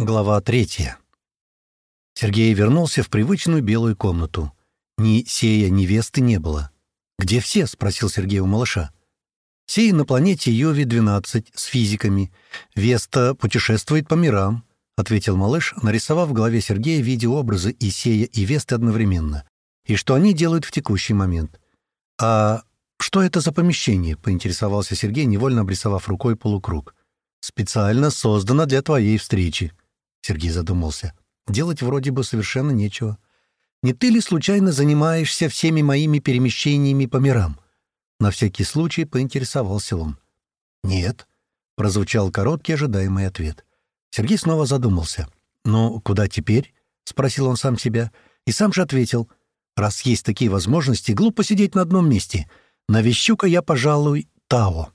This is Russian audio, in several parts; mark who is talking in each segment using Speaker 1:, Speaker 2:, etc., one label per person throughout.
Speaker 1: Глава третья. Сергей вернулся в привычную белую комнату. Ни Сея, ни Весты не было. «Где все?» — спросил Сергей у малыша. «Сея на планете Йови-12 с физиками. Веста путешествует по мирам», — ответил малыш, нарисовав в голове Сергея видеообразы и Сея, и Весты одновременно. «И что они делают в текущий момент?» «А что это за помещение?» — поинтересовался Сергей, невольно обрисовав рукой полукруг. «Специально создано для твоей встречи», Сергей задумался. Делать вроде бы совершенно нечего. Не ты ли случайно занимаешься всеми моими перемещениями по мирам? На всякий случай поинтересовался он. Нет, прозвучал короткий ожидаемый ответ. Сергей снова задумался. «Ну, куда теперь?» — спросил он сам себя. И сам же ответил. «Раз есть такие возможности, глупо сидеть на одном месте. Навещу-ка я, пожалуй, Тао».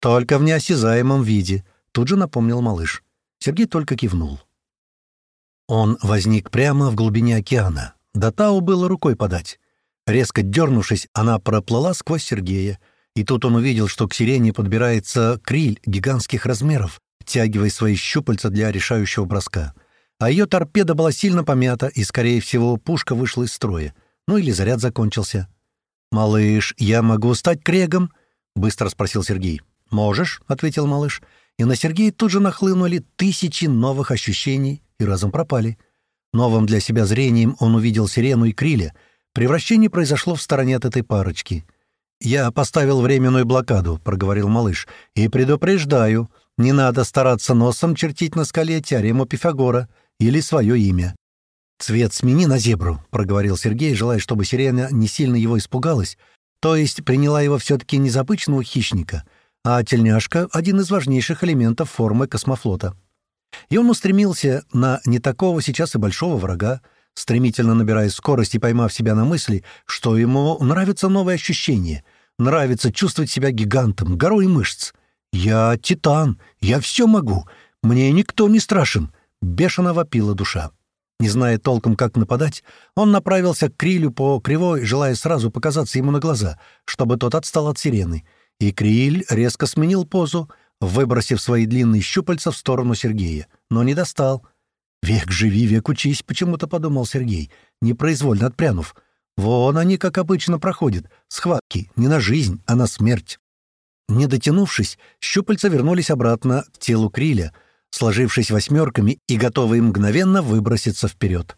Speaker 1: «Только в неосязаемом виде», — тут же напомнил малыш. Сергей только кивнул. Он возник прямо в глубине океана. До Тау было рукой подать. Резко дернувшись, она проплыла сквозь Сергея. И тут он увидел, что к сирене подбирается криль гигантских размеров, тягивая свои щупальца для решающего броска. А ее торпеда была сильно помята, и, скорее всего, пушка вышла из строя. Ну или заряд закончился. «Малыш, я могу стать крегом?» — быстро спросил Сергей. «Можешь», — ответил малыш. И на Сергея тут же нахлынули тысячи новых ощущений, и разом пропали. Новым для себя зрением он увидел сирену и криля. Превращение произошло в стороне от этой парочки. «Я поставил временную блокаду», — проговорил малыш, — «и предупреждаю, не надо стараться носом чертить на скале теорему Пифагора или свое имя». «Цвет смени на зебру», — проговорил Сергей, желая, чтобы сирена не сильно его испугалась, то есть приняла его все-таки не за обычного хищника, а тельняшка — один из важнейших элементов формы космофлота. И он устремился на не такого сейчас и большого врага, стремительно набирая скорость и поймав себя на мысли, что ему нравятся новые ощущения, нравится чувствовать себя гигантом, горой мышц. «Я титан, я все могу, мне никто не страшен», — бешено вопила душа. Не зная толком, как нападать, он направился к Крилю по кривой, желая сразу показаться ему на глаза, чтобы тот отстал от сирены. И Криль резко сменил позу, выбросив свои длинные щупальца в сторону Сергея, но не достал. «Век живи, век учись», — почему-то подумал Сергей, непроизвольно отпрянув. «Вон они, как обычно, проходят. Схватки не на жизнь, а на смерть». Не дотянувшись, щупальца вернулись обратно к телу Криля, сложившись восьмерками и готовые мгновенно выброситься вперед.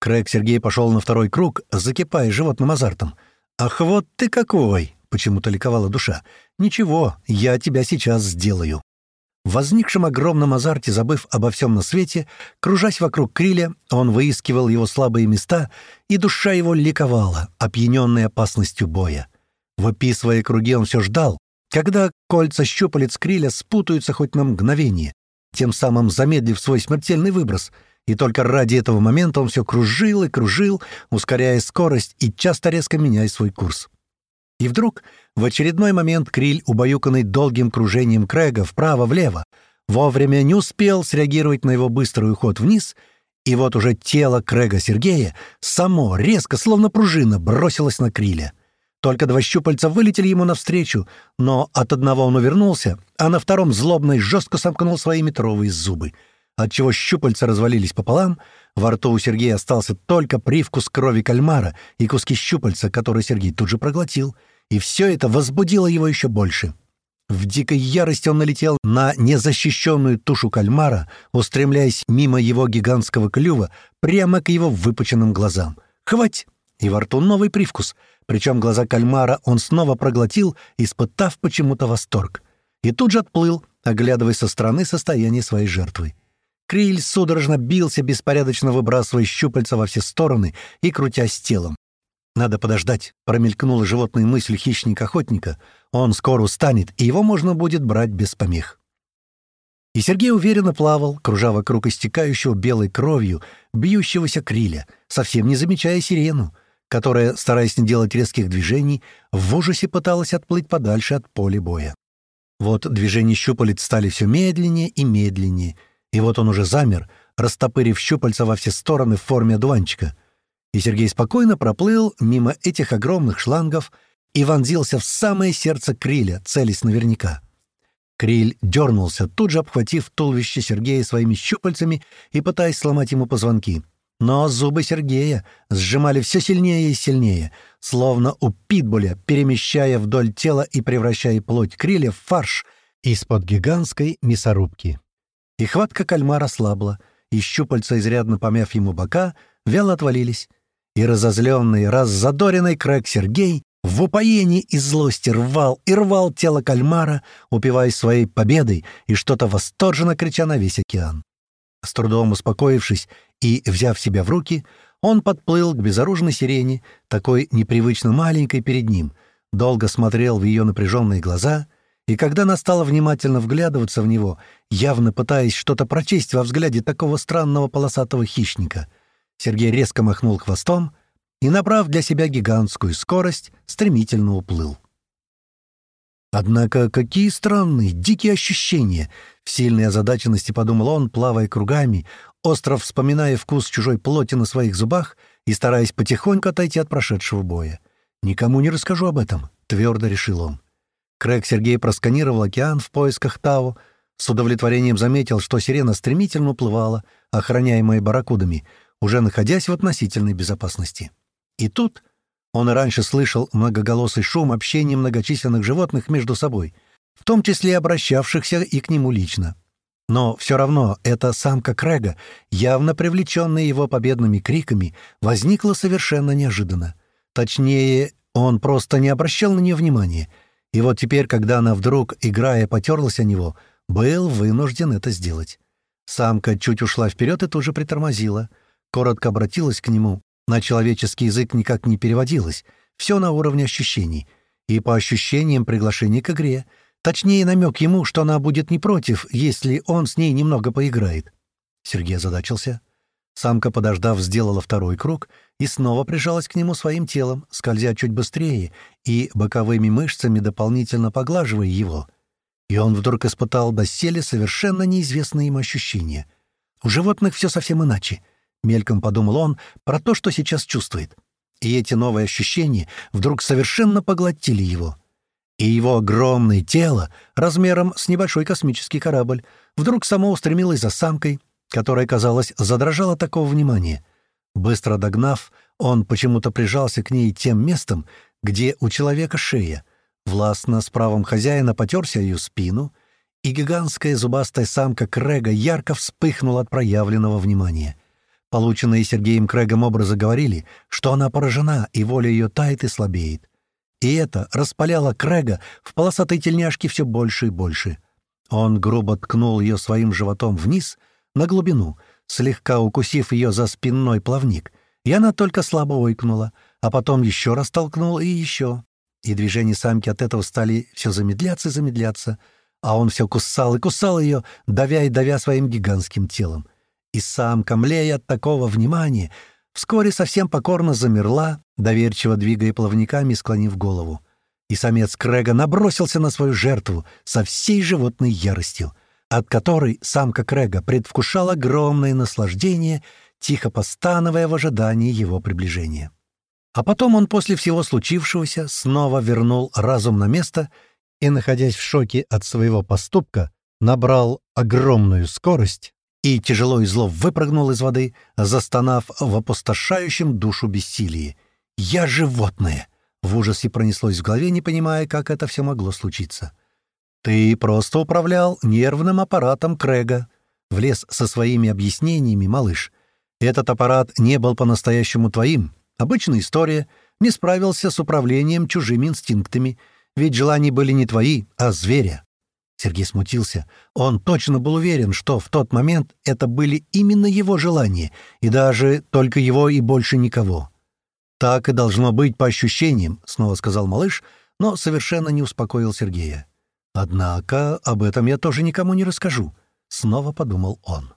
Speaker 1: Крэг Сергей пошел на второй круг, закипая животным азартом. «Ах, вот ты какой!» — почему-то ликовала душа. «Ничего, я тебя сейчас сделаю». В возникшем огромном азарте, забыв обо всем на свете, кружась вокруг Криля, он выискивал его слабые места, и душа его ликовала, опьяненная опасностью боя. Выписывая круги, он все ждал, когда кольца щупалец Криля спутаются хоть на мгновение, тем самым замедлив свой смертельный выброс, и только ради этого момента он все кружил и кружил, ускоряя скорость и часто резко меняя свой курс. И вдруг, в очередной момент, Криль, убаюканный долгим кружением Крэга вправо-влево, вовремя не успел среагировать на его быстрый уход вниз, и вот уже тело Крэга Сергея само, резко, словно пружина, бросилось на Криля. Только два щупальца вылетели ему навстречу, но от одного он увернулся, а на втором злобно и жестко сомкнул свои метровые зубы, отчего щупальца развалились пополам, во рту у Сергея остался только привкус крови кальмара и куски щупальца, которые Сергей тут же проглотил — и все это возбудило его еще больше. В дикой ярости он налетел на незащищенную тушу кальмара, устремляясь мимо его гигантского клюва прямо к его выпученным глазам. «Хвать!» И во рту новый привкус. Причем глаза кальмара он снова проглотил, испытав почему-то восторг. И тут же отплыл, оглядывая со стороны состояние своей жертвы. Криль судорожно бился, беспорядочно выбрасывая щупальца во все стороны и крутясь телом. Надо подождать, промелькнула животная мысль хищника-охотника. Он скоро устанет, и его можно будет брать без помех. И Сергей уверенно плавал, кружа вокруг истекающего белой кровью, бьющегося криля, совсем не замечая сирену, которая, стараясь не делать резких движений, в ужасе пыталась отплыть подальше от поля боя. Вот движения щупалец стали все медленнее и медленнее, и вот он уже замер, растопырив щупальца во все стороны в форме одуванчика — и Сергей спокойно проплыл мимо этих огромных шлангов и вонзился в самое сердце криля, целясь наверняка. Криль дернулся, тут же обхватив туловище Сергея своими щупальцами и пытаясь сломать ему позвонки. Но зубы Сергея сжимали все сильнее и сильнее, словно у питбуля, перемещая вдоль тела и превращая плоть Криля в фарш из-под гигантской мясорубки. И хватка кальмара слабла, и щупальца, изрядно помяв ему бока, вяло отвалились. И разозленный, раззадоренный Крэг Сергей в упоении и злости рвал и рвал тело кальмара, упиваясь своей победой и что-то восторженно крича на весь океан. С трудом успокоившись и взяв себя в руки, он подплыл к безоружной сирене, такой непривычно маленькой перед ним, долго смотрел в ее напряженные глаза, и когда настало внимательно вглядываться в него, явно пытаясь что-то прочесть во взгляде такого странного полосатого хищника, Сергей резко махнул хвостом и, набрав для себя гигантскую скорость, стремительно уплыл. Однако какие странные, дикие ощущения! В сильной озадаченности подумал он, плавая кругами, остро вспоминая вкус чужой плоти на своих зубах и стараясь потихоньку отойти от прошедшего боя. «Никому не расскажу об этом», — твердо решил он. Крэг Сергей просканировал океан в поисках Тау, с удовлетворением заметил, что сирена стремительно уплывала, охраняемая барракудами, уже находясь в относительной безопасности. И тут он и раньше слышал многоголосый шум общения многочисленных животных между собой, в том числе обращавшихся и к нему лично. Но все равно эта самка Крэга, явно привлеченная его победными криками, возникла совершенно неожиданно. Точнее, он просто не обращал на нее внимания. И вот теперь, когда она вдруг, играя, потерлась о него, был вынужден это сделать. Самка чуть ушла вперед и тут же притормозила. Коротко обратилась к нему, на человеческий язык никак не переводилось, все на уровне ощущений. И по ощущениям приглашение к игре. Точнее, намек ему, что она будет не против, если он с ней немного поиграет. Сергей озадачился. Самка, подождав, сделала второй круг и снова прижалась к нему своим телом, скользя чуть быстрее и боковыми мышцами дополнительно поглаживая его. И он вдруг испытал доселе совершенно неизвестные им ощущения. У животных все совсем иначе. Мельком подумал он про то, что сейчас чувствует. И эти новые ощущения вдруг совершенно поглотили его. И его огромное тело, размером с небольшой космический корабль, вдруг само устремилось за самкой, которая, казалось, задрожала такого внимания. Быстро догнав, он почему-то прижался к ней тем местом, где у человека шея. Властно с правом хозяина потерся ее спину, и гигантская зубастая самка Крэга ярко вспыхнула от проявленного внимания. Полученные Сергеем Крэгом образы говорили, что она поражена, и воля ее тает и слабеет. И это распаляло Крэга в полосатой тельняшке все больше и больше. Он грубо ткнул ее своим животом вниз, на глубину, слегка укусив ее за спинной плавник, и она только слабо ойкнула, а потом еще раз толкнул и еще. И движения самки от этого стали все замедляться и замедляться, а он все кусал и кусал ее, давя и давя своим гигантским телом. И самка, млея от такого внимания, вскоре совсем покорно замерла, доверчиво двигая плавниками, склонив голову. И самец Крэга набросился на свою жертву со всей животной яростью, от которой самка Крэга предвкушала огромное наслаждение, тихо постановая в ожидании его приближения. А потом он после всего случившегося снова вернул разум на место и, находясь в шоке от своего поступка, набрал огромную скорость и тяжело и зло выпрыгнул из воды, застонав в опустошающем душу бессилии. «Я животное!» — в ужасе пронеслось в голове, не понимая, как это все могло случиться. «Ты просто управлял нервным аппаратом Крэга», — влез со своими объяснениями малыш. «Этот аппарат не был по-настоящему твоим. Обычная история. Не справился с управлением чужими инстинктами. Ведь желания были не твои, а зверя. Сергей смутился. Он точно был уверен, что в тот момент это были именно его желания, и даже только его и больше никого. «Так и должно быть по ощущениям», — снова сказал малыш, но совершенно не успокоил Сергея. «Однако об этом я тоже никому не расскажу», — снова подумал он.